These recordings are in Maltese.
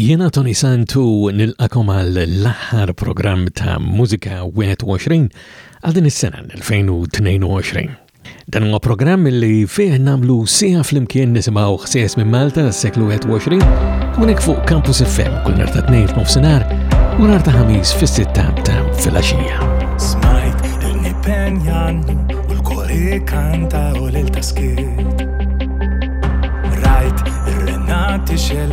Jiena Toni Sant u nilqakom għal l-aħħar programm ta' Mużika 21 għal din is-sena 2022. Dan huwa programm li fih nagħmlu sieħa flimkien nisimgħu ħsies minn Malta s-seklu 21 hawnhekk fuq Campus FM kull nhar ta' tnejn f'nofsinhar u nhar ta' ħamis fis-sitta ta' filgħaxija. Smajt il-nipen jannu u l-kori kanta u l-taskiet. Rajt ir-renati xel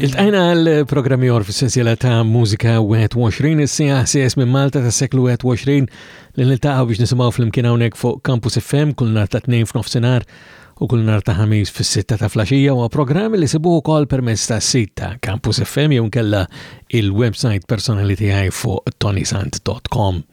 Iltqajna għal programmi għor fil-sensiela ta' mużika 21 is-sija ħsies minn Malta ta' seklu 21 li niltaqgħu biex nisimgħu flimkien hawnhekk fuq Campus FM kull nhar ta' tnejn f'nofsinhar u kull nhar ta' ħamis fis-sitta ta' flaxija u programmi li sibuh ukoll permezz ta' sit ta' Campus FM jew nkella il-website personali tiegħi fuq tonisant.com.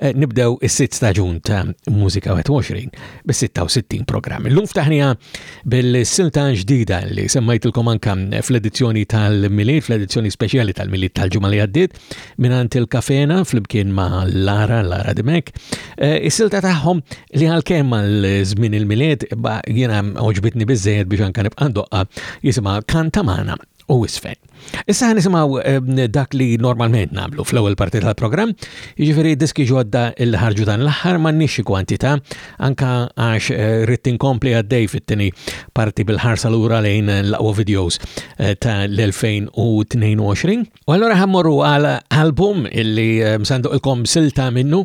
Eh, nibdew is-sitt staġun ta' Mużika 21 bis-66 programm. Illum ftaħnija bil-silta ġdida li semmajtilkom anka fl-edizzjoni tal-Miliet, fl-edizzjoni speċjali tal-Miliet tal-ġimgħa li għaddiet mingħand il-Kafena flimkien ma' Lara, Lara Dimek. Eh, is-silta tagħhom li għalkemm għal żmien il-Miliet jiena oġbitni biżejjed biex anka nibqa' doqqa jisimha Kanta Mana u isfel. Issa nisimaw ehm, dak li normalment namlu fl-ewwel parti tal-programm, jiġifieri diski ġodda il ħarġu dan l-aħħar m'għandniex kwantità anka għax eh, rrid inkompli għaddej fit-tieni parti bil-ħarsa lura lejn l-aqwa videos eh, ta' l-2022. U allura ħammorru għal album illi eh, msanduq ilkom silta minnu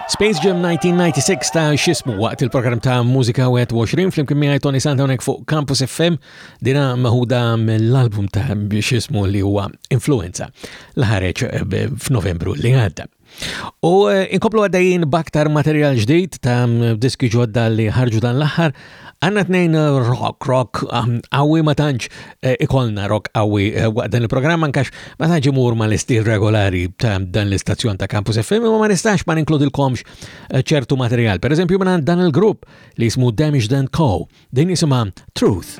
Space Jam 1996 ta' xismu waqt il-programm ta' Mużika 21 flimkien miegħi Tony Santa hawnhekk fuq Campus FM dina meħuda mill-album ta' xismu li huwa Influenza li ħareġ eh, f'Novembru li għadda. U eh, inkomplu għaddejjin baktar materjal ġdid ta' diski ġodda li ħarġu dan l-aħħar Għandna tnejn rock, rock um, qawwi ma tantx eh, ikollna rock qawwi eh, waqt dan il-programm ankax ma tantx imur ma l-istil regolari ta' dan l-istazzjon ta' Campus FM ma ma nistax ma ninkludilkomx eh, ċertu materjal. Per eżempju minn dan il-grupp li jismu Damage Dan Co. Din jisimha Truth.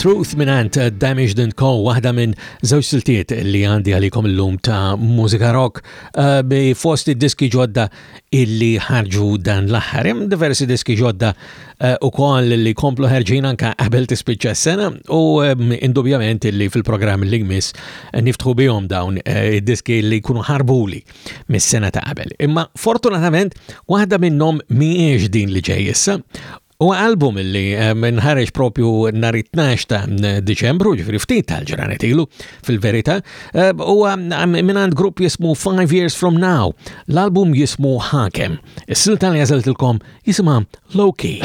Truth minant uh, Damaged and Co. waħda minn żewġ siltiet li għandi għalikom l-lum ta' mużika rock uh, bi fost id-diski ġodda illi ħarġu dan l-aħħar. Hemm diversi diski ġodda eh, u koll li komplu ħarġin anka qabel tispiċċa s-sena u ehm, indubjament illi fil-programm li gmiss eh, niftħu bihom dawn eh, diski li kunu ħarbuli mis-sena ta' qabel. Imma fortunatament waħda minnhom miex din li ġej issa U album li ehm, nħareġ propju nhar 12 ta' Diċembru, ġifri ftit tal-ġranet ilu fil-verità, ehm, u ehm, minant grupp jismu Five Years From Now. L-album jismu Hakem. Is-silta li għażeltilkom jisimha Low Key.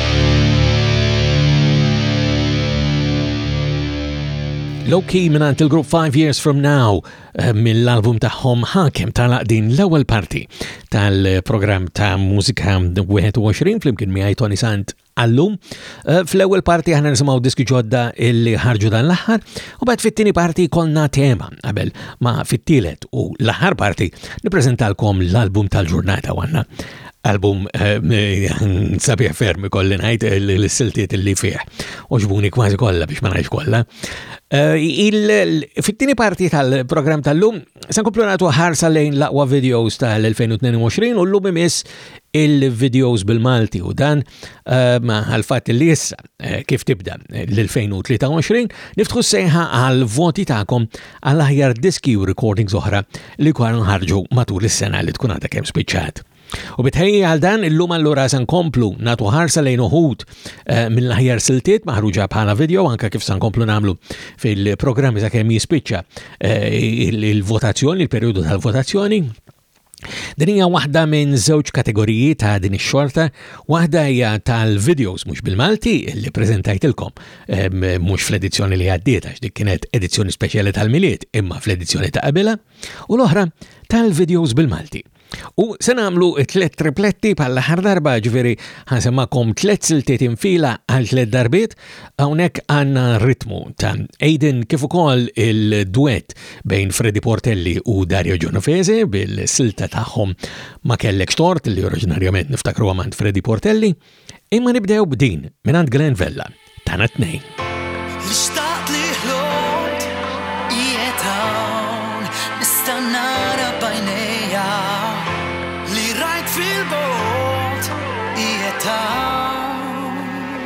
Low Key minant il-grupp 5 Years From Now eh, mill-album tagħhom ħakem talaq din l-ewwel parti tal-programm ta' mużika 21 flimkien miegħi Tony Sant għallum. Eh, fl-ewwel parti aħna nisimgħu diski ġodda li ħarġu dan l-aħħar u bad fit-tieni parti konna tema qabel ma fit-tielet u l-aħħar parti nippreżentalkom l-album tal-ġurnata għandna Album eh, sabiħ ferm kolli ngħid eh, l-siltiet li fih. Oġbuni kważi kollha biex ma ngħidx kollha. Eh, fit-tieni parti tal-programm tal-lum se nkomplu nagħtu ħarsa lejn l-aqwa videos tal-2022 u llum imiss il-videos bil-Malti u dan għal-fatt li issa Eh, kif tibda l-2023, niftħu sejħa għal voti ta'kom għal aħjar diski u recordings oħra li kwa nħarġu matul is-sena li tkun għadha kemm spiċċat. U bitħejji għal dan illum allura san komplu natu ħarsa lejn uħud eh, mill-aħjar siltiet maħruġa bħala video anka kif san komplu namlu fil-programmi sa' kemm jispiċċa eh, il-votazzjoni, il-periodu tal-votazzjoni. Din hija waħda minn żewġ kategoriji ta' din ix-xorta, waħda hija tal-videos mhux bil-Malti li preżentajtilkom ehm, mhux fl-edizzjoni li għaddiet għax dik kienet edizzjoni speċjali tal-Milied imma fl-edizzjoni ta' qabilha, u l-oħra tal-videos bil-Malti. U se nagħmlu tliet tripletti bħal aħħar darba ġifieri ħansemmakom tliet siltiet infila għal tliet darbiet Hawnhekk għandna ritmu ta' Aiden kif ukoll il-duett bejn Freddy Portelli u Dario Genovese bil-silta tagħhom ma kellek xtort li oriġinarjament niftakru għamant Freddy Portelli, imma nibdew b'din mingħand Glenn Vella tana tnejn. Nishtaqt li ħloqt qiegħed hawn nista' nara bajnejja li rajt fil-bot qiegħed hawn.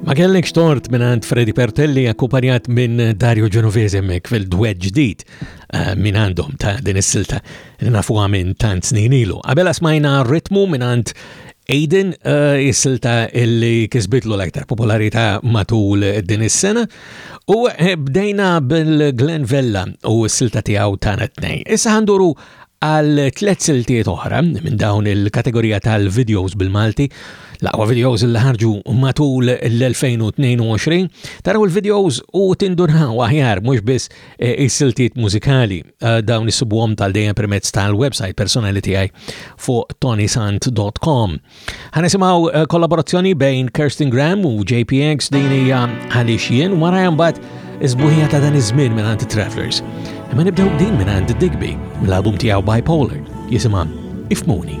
Ma kellekx tort minn għand Freddy Pertelli akkumpanjat minn Dario Genovese mek fil-dwed ġdid eh, minn għandhom ta' din is-silta li nafu minn tant snin ilu. Qabel smajna ritmu minn għand Aiden eh, is-silta illi kisbitlu l-aktar popolarità matul din is-sena u eh, bdejna bil-Glen Vella u s-silta tiegħu tagħna tnejn. Issa ħanduru Għal tliet siltiet oħra minn dawn il-kategorija tal-videos bil-Malti, l-aqwa videos li ħarġu matul l-2022, taraw il-videos u tindunħaw aħjar mhux biss eh, is-siltiet mużikali. Eh, dawn isibuhom tal-dejjem permezz tal-website personali tiegħi fuq tonisant.com. Ħanisimaw eh, kollaborazzjoni bejn Kirsten Graham u JPX din hija għaliex jien wara jambad iżbuħija ta' dan iż-żmien minn għand Travelers. Imma nibdew din minn għand Digby mill-album tiegħu Bipolar jisimha Ifmuni.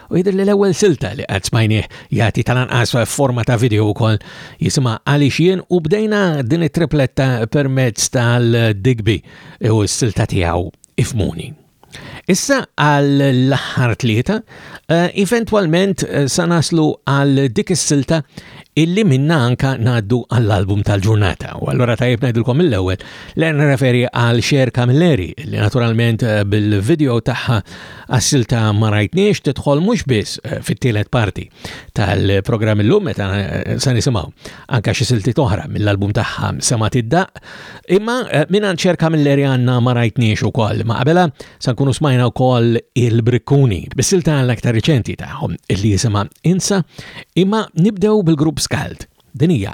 U jidher li l-ewwel silta li qatt smajnieh jagħti tal-anqas forma ta' video wkoll jisimha għaliex jien u bdejna din it-tripletta permezz tal-Digby u s-silta tiegħu ifmuni. Issa għal l-aħħar tlieta, eh, eventwalment eh, sa naslu għal dik is-silta illi minna anka naddu għall-album tal-ġurnata. U allura tajib najdilkom mill-ewwel l referi għal Xer Camilleri li naturalment eh, bil-video tagħha Għassil ta' ma rajtniex tidħol mhux biss eh, fit-tielet parti tal-programm illum meta eh, sa nisimgħu anke xi silti toħra mill-album tagħha Sema Tiddaq, imma eh, minn ċerka mill-Erjanna ma rajtniex ukoll ma qabela sa nkunu smajna wkoll il-Brikkuni bis-silta l-aktar riċenti tagħhom li jisimha Insa, imma nibdew bil-grupp Skald. Din hija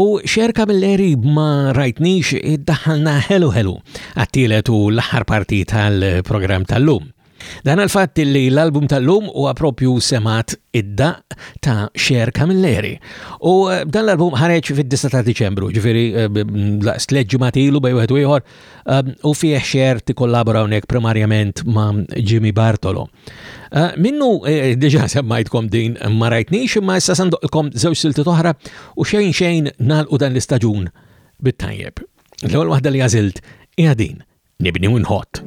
U xerka mill-qrib ma rajtnix iddaħħalna ħelu ħelu għat-tielet u l-aħħar parti tal-programm tal-lum. Dan għal-fatt li l-album tal-lum huwa għapropju semat id-daq ta' Xer Camilleri. U eh, dan l-album ħareġ fid-9 ta' Diċembru, ġifieri eh, laqs tliet ġimgħat ilu bej wieħed ieħor, eh, u fih xer tikkollabora hawnhekk primarjament ma' Jimmy Bartolo. Eh, minnu eh, diġa semmajtkom din ma rajtnix imma issa sandoqilkom żewġ silti toħra u xejn xejn nalqu dan l-istaġun bit-tajjeb. L-ewwel waħda li għażilt hija din nibni u nħott.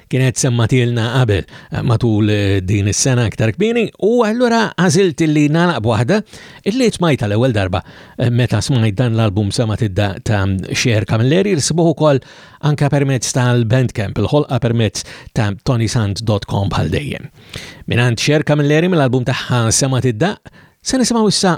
kienet semmatilna qabel eh, matul eh, din is-sena aktar kbini u allura għażilt li nalaq waħda illi smajta l-ewwel darba eh, meta smajt dan l-album sama tidda ta' Xer Kamilleri rsibuh ukoll anka permezz tal-Bandcamp il-ħolqa permezz ta' tonysand.com bħal dejjem. Minant Xer Kamilleri mill-album tagħha Sema Tidda se nisimgħu issa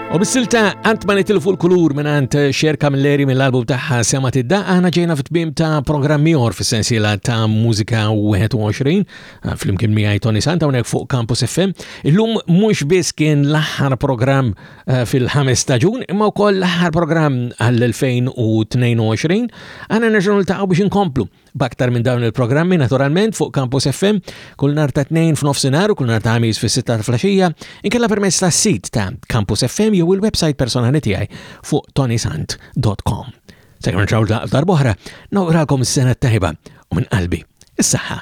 U bis-silta għant ma nitilfu l-kulur minn għant Xer Kamilleri mill-album taħħa Sema Tidda, aħna ġejna fit-tmim ta' programmi or fis-sensiela ta' Mużika 21, fl-imkien miħaj Tony Santa unek fuq Campus FM. Illum mux bis kien l-aħħar program eh, fil-ħames staġun, imma u koll l-aħħar program għall-2022, għana nerġun l-taqaw biex inkomplu B'aktar minn dawn il-programmi naturalment fuq Campus FM kull nar ta' tnejn f'nofsinhar u kull nar ta' ħamis fis-sitta flaxija inkella permezz tas-sit ta' Campus FM jew il-website personali tiegħi fuq tonisant.com. Se nirġgħu daqf darbohra, nawguralkom s sena tajba u minn qalbi, is-saħħa.